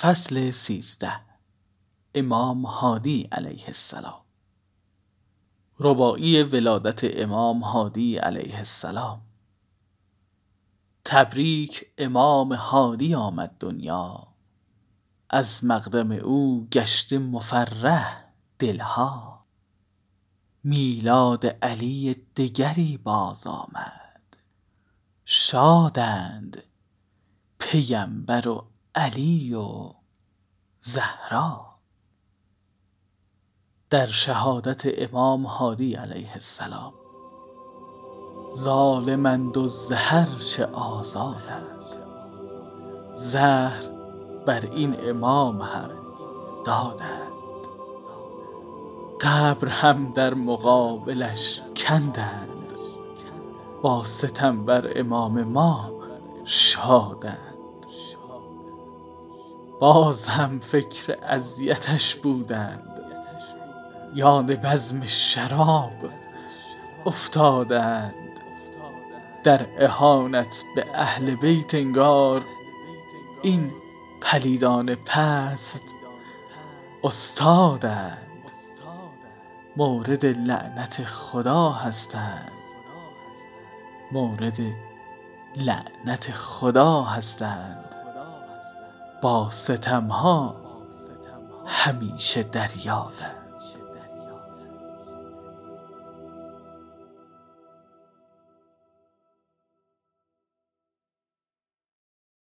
فصل سیزده. امام هادی علیه السلام. رباعی ولادت امام هادی علیه السلام. تبریک امام هادی آمد دنیا. از مقدم او گشته مفرح دلها. میلاد علی دگری باز آمد. شادند پیمبر و علی و زهرا. در شهادت امام هادی علیه السلام. ظالمند و ز هرچه آزادند. زهر بر این امام هم دادند. قبر هم در مقابلش کندند. با ستم بر امام ما شادند. باز هم فکر اذیتش بودند. یاد بزم شراب افتادند. در اهانت به اهل بیت انگار این پلیدان پست استادند. مورد لعنت خدا هستند. مورد لعنت خدا هستند. با ستمها همیشه در یادند